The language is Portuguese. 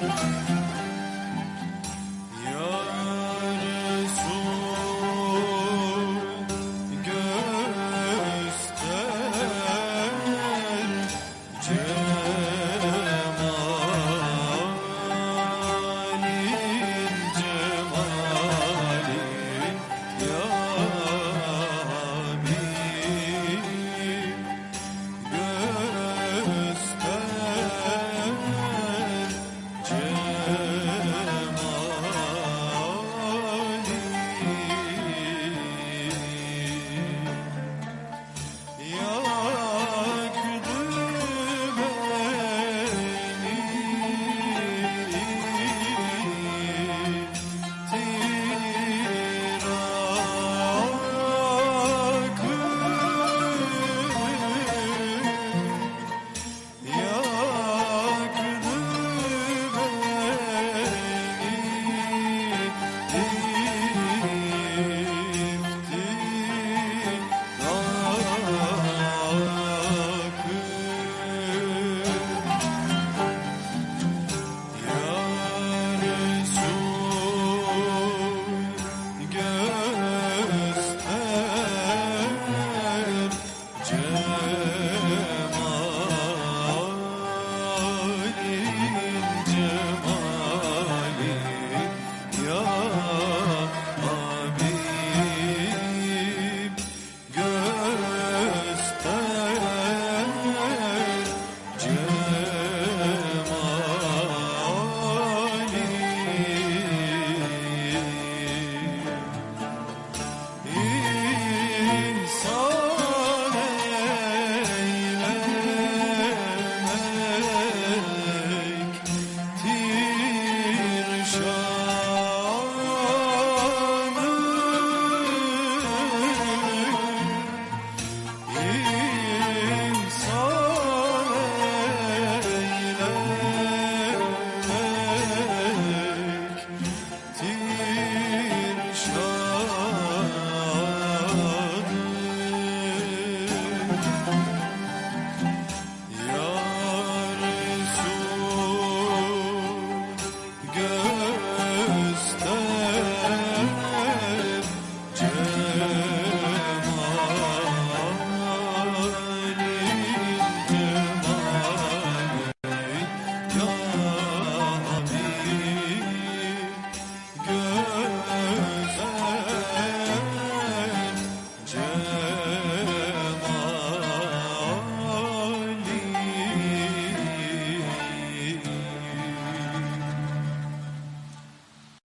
Música